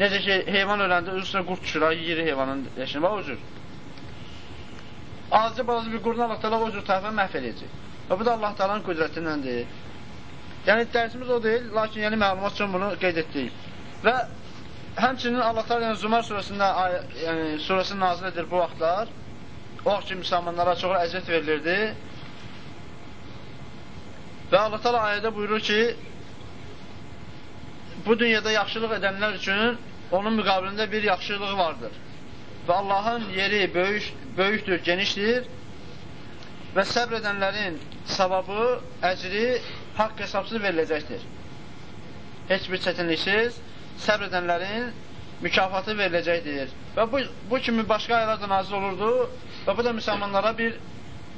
necə ki, heyvan öləndə öz üstünə qurt düşür, yiyir heyvanın leşini, bax o cür. Azca balaca bir qurun Allah təala o cür tərəfə məhv edəcək. Və bu da Allah təalanın qüdrətindəndir. Yəni dərsimiz o deyil, lakin yəni məlumat üçün bunu qeyd etdik. Və həmçinin Allah təala yəni Zumar surəsində yəni surəsini nazil edir bu vaxtlar. O vaxt ki müsəlmanlara çox əziyyət verilirdi. Və Allah təala ayədə buyurur ki, bu dünyada yaxşılıq edənlər üçün onun müqabilində bir yaxşılığı vardır. Və Allahın yeri böyük, böyükdür, genişdir və səbr edənlərin savabı, əcri haqq hesabsız veriləcəkdir. Heç bir çətinliksiz səbr edənlərin mükafatı veriləcəkdir. Və bu, bu kimi başqa ayələr də nazil olurdu və bu da müsəlmanlara bir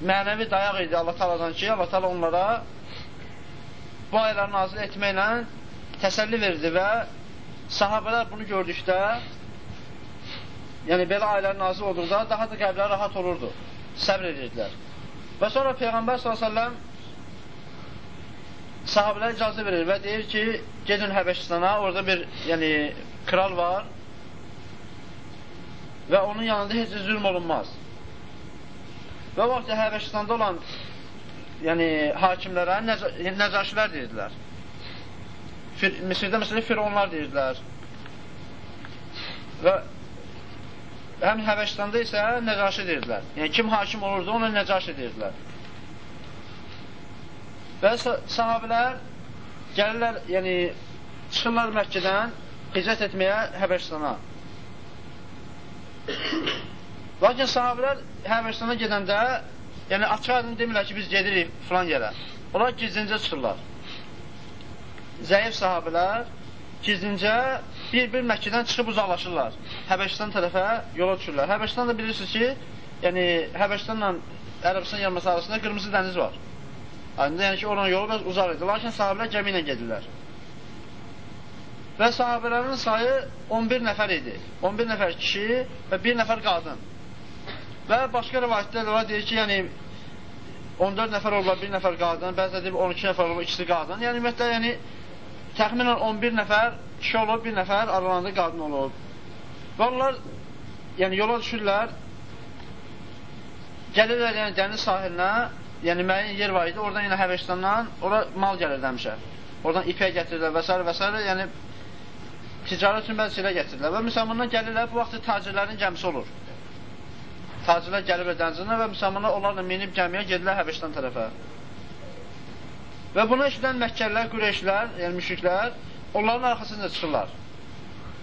mənəvi dayaq idi Allah taladan ki, Allah tala onlara bu ayələri nazil etməklə təsəlli verdi və sahabələr bunu gördükdə, yəni belə ayələr nazil olduqda daha da qəlbləri rahat olurdu, səbr edirdilər. Və sonra Peyğəmbər s.ə.v sahabələr icazə verir və deyir ki, gedin Həbəşistana, orada bir yəni, kral var və onun yanında heç zülm olunmaz. Və vaxt Həbəşistanda olan yəni, hakimlərə nəcaşilər deyirdilər. Fir, Misirdə məsələn fironlar deyirdilər. Və həm Həbəşistanda isə Nəcaşi deyirdilər. Yəni kim hakim olurdu, onu Nəcaşi deyirdilər. Və sahabilər gəlirlər, yəni çıxırlar Məkkədən hicrət etməyə Həbəşistana. Lakin sahabilər Həbəşistana gedəndə, yəni açıq aydın demirlər ki, biz gedirik filan yerə. Onlar gizlincə çıxırlar zəif sahabələr gizlincə bir-bir Məkkədən çıxıb uzaqlaşırlar. Həbəşistan tərəfə yola düşürlər. Həbəşistan da bilirsiniz ki, yəni Həbəşistanla Ərəbistan yarıması arasında qırmızı dəniz var. Aydın, yəni ki, oranın yolu biraz uzaq idi. Lakin sahabələr gəmi ilə gedirlər. Və sahabələrin sayı 11 nəfər idi. 11 nəfər kişi və 1 nəfər qadın. Və başqa rivayətlər var, deyir ki, yəni 14 nəfər olurlar, 1 nəfər qadın, bəzə deyib 12 nəfər olurlar, ikisi qadın. Yəni ümumiyyətlə, yəni təxminən 11 nəfər kişi olub, bir nəfər aralarında qadın olub. Və onlar yəni yola düşürlər, gəlirlər yəni dəniz sahilinə, yəni müəyyən yer var idi, oradan yenə Həbəşistandan, ora mal gəlirdi həmişə. Oradan ipək gətirirlər və s. və s. yəni ticarət üçün bəzi şeylər gətirirlər və müsəlmanlar gəlirlər, bu vaxt tacirlərin gəmisi olur. Tacirlər gəlirlər dənizində və müsəlmanlar onlarla minib gəmiyə gedirlər Həbəşistan tərəfə. Və bunu eşidən Məkkəllər, Qureyşlər, yəni müşriklər, onların arxasınca çıxırlar.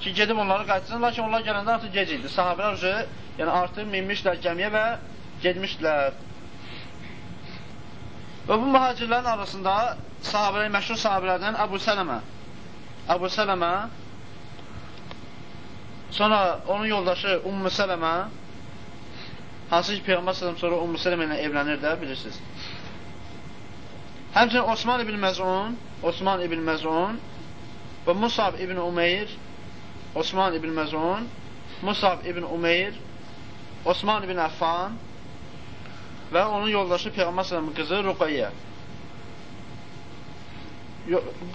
Ki, gedib onları qayıtsın, lakin onlar gələndə artıq gec idi. Sahabələr ucu, yəni artıq minmişlər gəmiyə və gedmişdilər. Və bu mühacirlərin arasında sahabələr, məşhur sahabələrdən Əbu Sələmə, Əbu Sələmə, sonra onun yoldaşı Ummu Sələmə, hansı ki, Peyğəmbər Sələm sonra Ummu Sələmə ilə evlənir də, bilirsiniz. Həmçinin Osman ibn Məzun, Osman ibn Məzun və Musab ibn Umeyr, Osman ibn Məzun, Musab ibn Umeyr, Osman ibn Əffan və onun yoldaşı Peyğəmbər sallamın qızı Ruqayyə.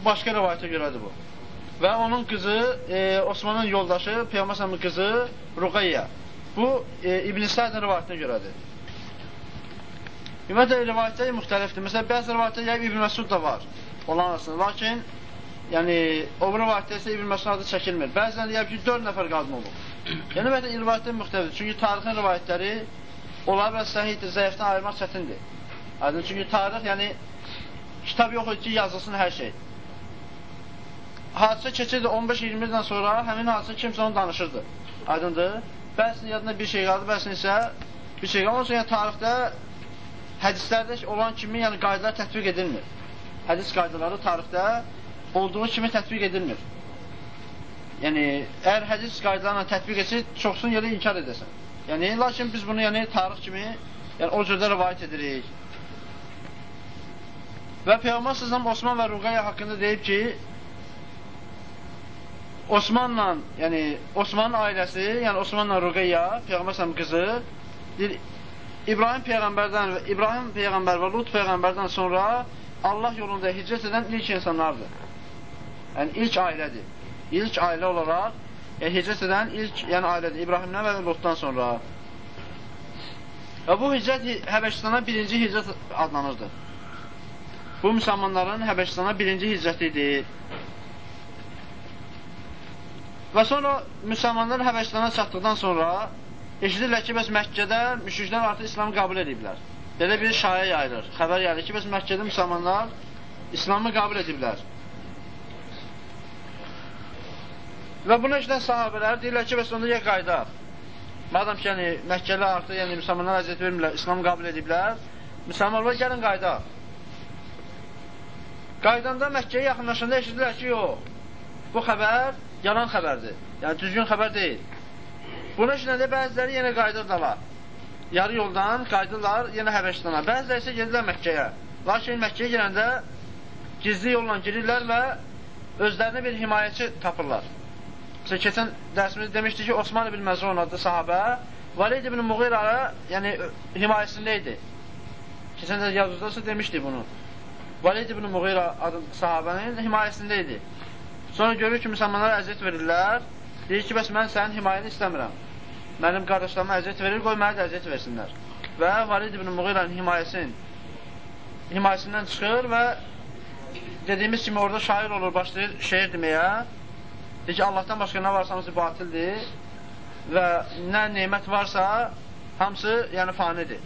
Başqa rəvayətə görədir bu. Və onun qızı, e, Osmanın yoldaşı Peyğəmbər sallamın qızı Ruqayyə. Bu, e, İbn-i Sədin rəvayətinə görədir. Ümumiyyətlə, rivayətləri müxtəlifdir. Məsələn, bəzi rivayətlər yəni İbn Məsud da var olan arasında. Lakin, yəni, o rivayətdə isə İbn Məsud adı çəkilmir. Bəzən deyək ki, 4 nəfər qadın olur. Yəni, ümumiyyətlə, rivayətlər müxtəlifdir. Çünki tarixin rivayətləri onları və səhiddir, zəifdən ayırmaq çətindir. Aydın, çünki tarix, yəni, kitab yox ki, yazılsın hər şey. Hadisə keçirdi 15-20 ildən sonra həmin hadisə kimsə onu danışırdı. Aydındır. Bəzisinin yadında bir şey qaldı, bəzisinin isə bir şey qaldı. Onun üçün yəni, tarixdə hədislərdə olan kimi yəni qaydalar tətbiq edilmir. Hədis qaydaları tarixdə olduğu kimi tətbiq edilmir. Yəni, əgər hədis qaydalarına tətbiq etsə, çoxsun yerə inkar edəsən. Yəni, lakin biz bunu yəni tarix kimi yəni, o cürdə rivayət edirik. Və Peyğəmbər səsəm Osman və Ruqayya haqqında deyib ki, Osmanla, yəni Osmanın ailəsi, yəni Osmanla Ruqayya, Peyğəmbər səsəm qızı, deyir, İbrahim Peyğəmbərdən və İbrahim Peyğəmbər və Lut Peyğəmbərdən sonra Allah yolunda hicrət edən ilk insanlardır. Yəni, ilk ailədir. İlk ailə olaraq yəni hicrət edən ilk yəni ailədir. İbrahimdən və Lotdan sonra. Və bu hicrət Həbəşistana birinci hicrət adlanırdı. Bu müsəlmanların Həbəşistana birinci hicrəti idi. Və sonra müsəlmanlar Həbəşistana çatdıqdan sonra eşidirlər ki, bəs Məkkədə müşriklər artıq İslamı qəbul ediblər. Belə bir şayə yayılır. Xəbər yayılır ki, bəs Məkkədə müsəlmanlar İslamı qəbul ediblər. Və bunu eşidən sahabələr deyirlər ki, bəs onda ya qaydaq. Madam ki, yəni, Məkkəli artıq, yəni, müsəlmanlar əziyyət vermirlər, İslam qəbul ediblər, müsəlmanlar gəlin qaydaq. Qaydanda Məkkəyə yaxınlaşanda eşidirlər ki, yox, bu xəbər yalan xəbərdir, yəni düzgün xəbər deyil. Bunu eşidəndə bəziləri yenə qaydırdalar. Yarı yoldan qaydırlar yenə Həbəşistana. Bəziləri isə gedirlər Məkkəyə. Lakin Məkkəyə girəndə gizli yolla girirlər və özlərinə bir himayəçi tapırlar. Mesela keçən dərsimizdə demişdik ki, Osman ibn Məzun adlı sahabə Valid ibn Muğirara yəni himayəsində idi. Keçən də yazıdasa demişdik bunu. Valid ibn Muğira adlı sahabənin himayəsində idi. Sonra görür ki, müsəlmanlara əziyyət verirlər. Deyir ki, bəs mən sənin himayəni istəmirəm. Mənim qardaşlarıma əziyyət verir, qoy mənə də əziyyət versinlər. Və Valid ibn Muğira'nın himayəsin himayəsindən çıxır və dediyimiz kimi orada şair olur, başlayır şeir deməyə. Deyir ki, Allahdan başqa nə varsa hamısı batildir və nə neymət varsa hamısı yəni fanidir.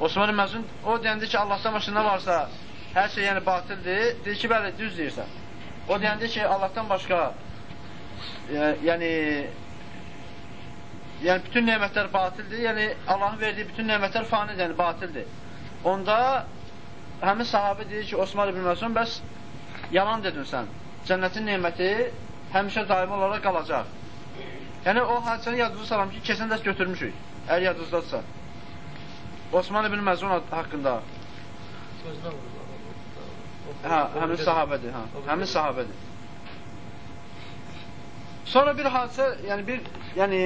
Osman Məzun o deyəndə ki, Allahdan başqa nə varsa hər şey yəni batildir. Deyir ki, bəli, düz deyirsən. O deyəndə ki, Allahdan başqa e, yəni yəni bütün nemətlər batildir. Yəni Allahın verdiyi bütün nemətlər fanidir, yəni batildir. Onda həmin sahabə deyir ki, Osman ibn Məzun, bəs yalan dedin sən cənnətin neməti həmişə daimi olaraq qalacaq. Yəni, o hadisəni yadınızda salam ki, keçən dərs götürmüşük, əgər yadınızdadırsa. Osman ibn Məzun haqqında. Hə, həmin sahabədir, hə, həmin sahabədir. Sonra bir hadisə, yəni bir, yəni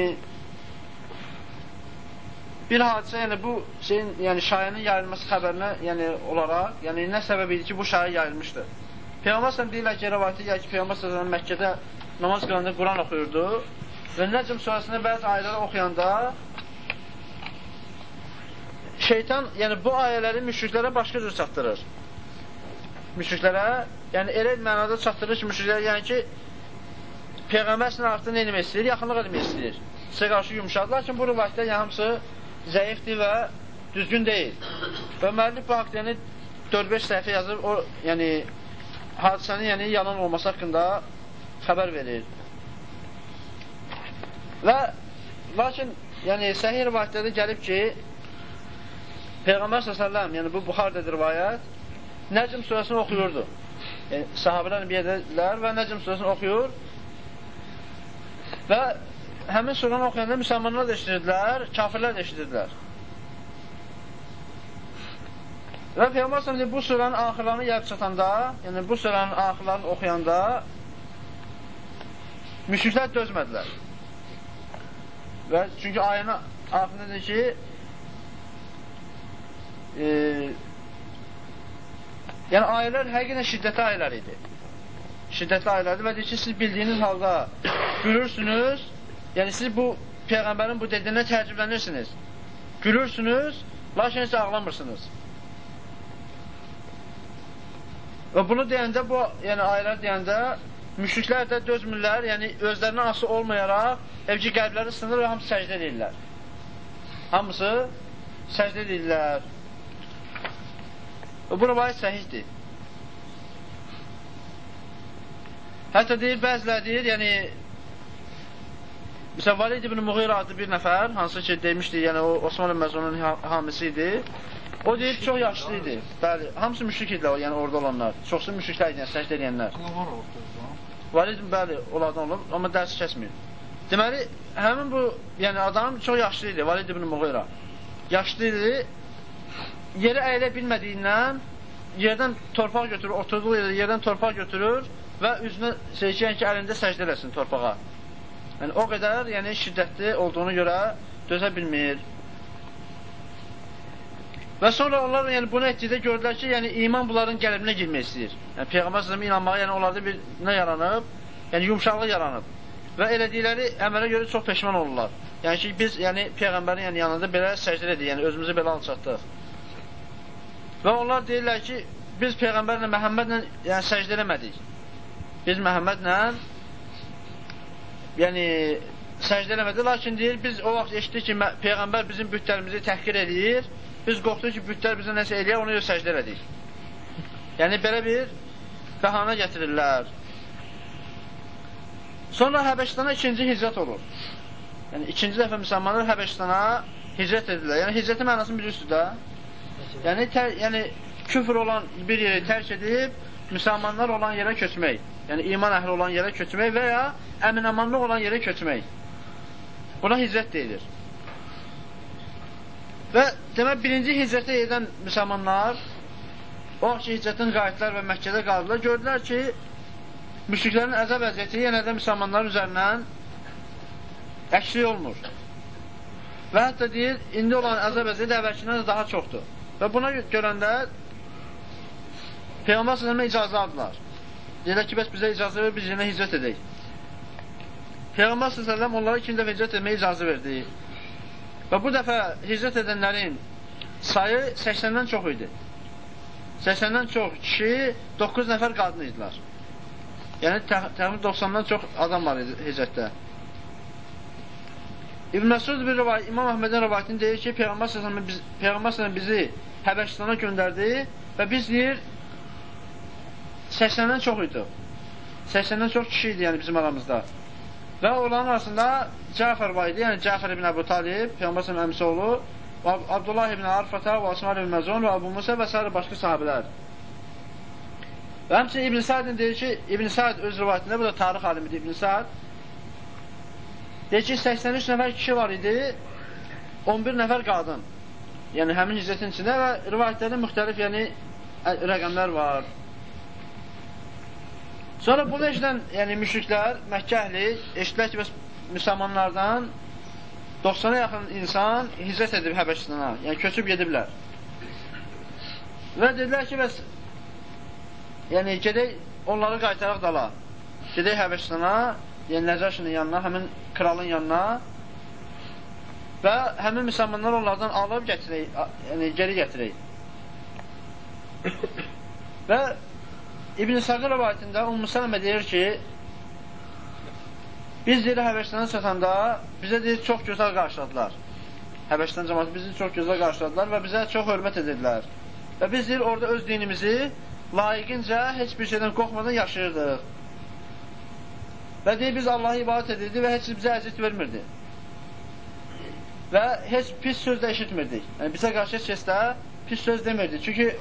bir hadisə, yəni bu şeyin, yəni şayənin yayılması xəbərinə, yəni olaraq, yəni nə səbəb idi ki, bu şayə yayılmışdı? Peyğəmbər səhəm deyirlər ki, rəvayətə gəlir ki, Peyğəmbər səhəm Məkkədə namaz qılanda Quran oxuyurdu və Nəcm surəsində bəzi ayələri oxuyanda şeytan, yəni bu ayələri müşriklərə başqa cür çatdırır. Müşriklərə, yəni elə mənada çatdırır ki, müşriklər, yəni ki, Peyğəmbər səhəm artıq nə eləmək istəyir? Yaxınlıq eləmək istəyir. Sizə qarşı yumuşadır. Lakin bu rivayətlər yəni, hamısı zəifdir və düzgün deyil. Və müəllif bu haqda yəni 4-5 səhifə yazıb, o, yəni hadisənin yəni yalan olması haqqında xəbər verir. Və lakin yəni səhih rivayətlərdə gəlib ki, Peyğəmbər s.ə.v, yəni bu Buxarədə rivayət, Nəcm surəsini oxuyurdu. Yəni, sahabələr bir edərlər və Nəcm surəsini oxuyur və həmin suranı oxuyanda müsəlmanlar da eşidirdilər, kafirlər də eşidirdilər. Və Peyğəmbər s.ə.v bu suranın axırlarını gəlib çatanda, yəni bu suranın axırlarını oxuyanda müşriklər dözmədilər. Və çünki ayənin axırında deyir ki, e, yəni ayələr həqiqətən şiddətli ayələr idi. Şiddətli ayələrdir və deyir ki, siz bildiyiniz halda gülürsünüz, yəni siz bu Peyğəmbərin bu dediyinə təəccüblənirsiniz. Gülürsünüz, lakin heç ağlamırsınız. Və bunu deyəndə, bu yəni ayələr deyəndə, müşriklər də dözmürlər, yəni özlərinə ası olmayaraq, evci qəlbləri sınır və hamısı səcdə edirlər. Hamısı səcdə edirlər. Və bu rivayət səhihdir. Hətta deyir, bəzilər deyir, yəni Məsələn, Valid ibn Muğira adlı bir nəfər, hansı ki, demişdi, yəni o Osman Məzunun hamisi idi. O deyir, çox yaşlı idi. Bəli, hamısı müşrik idilər, yəni orada olanlar. Çoxsu müşriklər idi, yəni səcdə edənlər. Valid, bəli, onlardan olub, amma dərsi kəsmir. Deməli, həmin bu, yəni adam çox yaşlı idi, Valid ibn Muğira. Yaşlı idi, yeri əyilə bilmədiyindən yerdən torpaq götürür, oturduğu yerdə yerdən torpaq götürür və üzünə seçən ki, əlində səcdə eləsin torpağa. Yəni, o qədər yəni, şiddətli olduğunu görə dözə bilmir. Və sonra onlar yəni, bunu etdikdə gördülər ki, yəni, iman bunların qəlbinə girmək istəyir. Yəni, Peyğəmbər sələmə inanmağa yəni, onlarda bir nə yaranıb? Yəni, yumşaqlıq yaranıb. və elədikləri əmələ görə çox peşman olurlar. Yəni ki, biz yəni, Peyğəmbərin yəni, yanında belə səcdə edik, yəni özümüzü belə alçatdıq. Və onlar deyirlər ki, biz Peyğəmbərlə, Məhəmmədlə yəni, səcdə eləmədik. Biz Məhəmmədlə yəni səcdə eləmədik, lakin deyir, biz o vaxt eşitdik ki, Peyğəmbər bizim bütlərimizi təhqir edir, biz qorxduq ki, bütlər bizə nəsə eləyər, ona görə səcdə elədik. Yəni, belə bir bəhanə gətirirlər. Sonra Həbəşistana ikinci hicrət olur. Yəni, ikinci dəfə müsəlmanlar Həbəşistana hicrət edirlər. Yəni, hicrətin mənasını bilirsiniz də. Yəni, tər, yəni, küfr olan bir yeri tərk edib, müsəlmanlar olan yerə köçmək. Yəni, iman əhli olan yerə köçmək və ya əminamanlıq olan yerə köçmək. Buna hicrət deyilir. Və demək, birinci hicrətə edən müsəlmanlar o ki, hicrətin qayıtlar və Məkkədə qaldılar, gördülər ki, müşriklərin əzab əziyyəti yenə də müsəlmanların üzərindən əksik olmur. Və hətta deyir, indi olan əzab əziyyəti əvvəlkindən də daha çoxdur. Və buna görəndə Peyğəmbər s.ə.və icazə aldılar. Deyirlər ki, bəs bizə icazə ver, biz yenə hicrət edək. Peyğəmbər s.ə.və onlara ikinci dəfə hicrət etməyə icazə verdi. Və bu dəfə hicrət edənlərin sayı 80-dən çox idi. 80-dən çox kişi, 9 nəfər qadın idilər. Yəni, təxmin 90-dan çox adam var hicrətdə. İbn Məsud bir rivayət, İmam Əhmədin rivayətini deyir ki, Peyğəmbər s.ə.v bizi Həbəşistana göndərdi və biz deyir 80-dən çox idi. 80-dən çox kişi idi yəni bizim aramızda. Və onların arasında Cəfər var idi, yəni Cəfər ibn Əbu Talib, Peyğəmbər s.ə.v əmsi oğlu, Abdullah ibn Arfata, Osman ibn Məzun və Abu Musa və s. başqa sahabələr. Və həmçinin İbn Sa'din deyir ki, İbn Sa'd öz rivayətində, bu da tarix alimidir İbn Sa'd, deyir ki, 83 nəfər kişi var idi, 11 nəfər qadın. Yəni, həmin hicrətin içində və rivayətlərdə müxtəlif yəni, rəqəmlər var. Sonra bunu eşidən yəni, müşriklər, Məkkə əhli, eşitlər ki, müsəlmanlardan 90-a yaxın insan hicrət edib Həbəşistana, yəni köçüb gediblər. Və dedilər ki, bəs Yəni, gedək onları qaytaraq dala. Gedək Həbəşistana, yəni Nəcəşinin yanına, həmin kralın yanına və həmin müsəlmanlar onlardan alıb gətirək, yəni geri gətirək. və İbn-i Səqir rəvayətində Ümmü Sələmə deyir ki, biz deyir Həbəşistana çatanda bizə deyir çox gözəl qarşıladılar. Həbəşistan cəmatı bizi çox gözəl qarşıladılar və bizə çox hörmət edirlər. Və biz deyir orada öz dinimizi layiqincə heç bir şeydən qorxmadan yaşayırdıq. Və deyir, biz Allah'a ibadət edirdik və heç bizə əziyyət vermirdi. Və heç pis söz də eşitmirdik. Yəni, bizə qarşı heç kəsdə pis söz demirdi. Çünki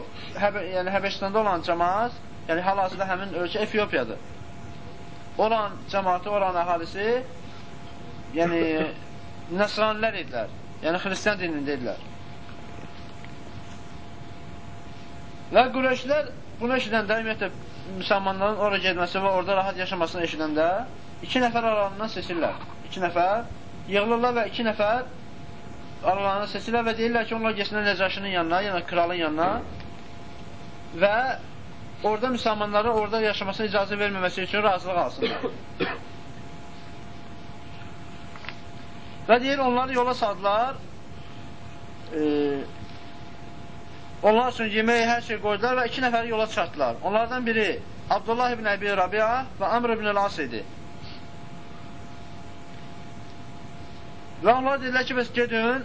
həbə, yəni, Həbəşistanda olan cəmaat, yəni hal-hazırda həmin ölkə Efiopiyadır. Olan cəmaatı, olan əhalisi, yəni nəsranilər idilər. Yəni xristiyan dinində idilər. Və Qureyşlər bunu eşidəndə, ümumiyyətlə, müsəlmanların ora gedməsi və orada rahat yaşamasını eşidəndə iki nəfər aralarından seçirlər. İki nəfər yığılırlar və iki nəfər aralarından seçirlər və deyirlər ki, onlar geçsinlər Nəcəşinin yanına, yəni kralın yanına və orada müsəlmanlara orada yaşamasına icazə verməməsi üçün razılıq alsınlar. və deyir, onları yola saldılar e, Onlar üçün yemək, hər şey qoydular və iki nəfəri yola çıxartdılar. Onlardan biri Abdullah ibn Əbi Rabia və Amr ibn Əl-As idi. Və onlar dedilər ki, bəs gedin,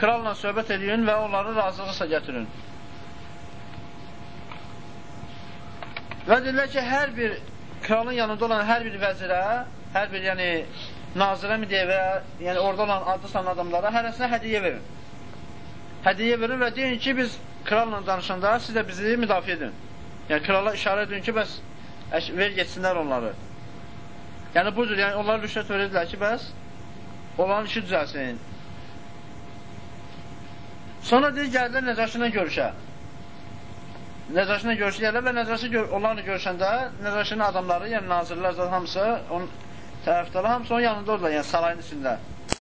kralla söhbət edin və onları razılıqsa gətirin. Və dedilər ki, hər bir kralın yanında olan hər bir vəzirə, hər bir yəni nazirə mi deyə və yəni orada olan adı sanan adamlara hərəsinə hədiyyə verin. Hədiyyə verin və deyin ki, biz kralla danışanda siz də bizi müdafiə edin. Yəni, krala işarə edin ki, bəs ver geçsinlər onları. Yəni, bu cür, yəni, onlar rüşvət verirdilər ki, bəs onların işi düzəlsin. Sonra deyir, gəldilər Nəcaşi ilə görüşə. Nəcaşi ilə görüşə gəlirlər və Nəcaşi gör onlarla görüşəndə Nəcaşinin adamları, yəni nazirlər zaten hamısı, onun tərəfdarı hamısı onun yanında oldular, yəni sarayın içində.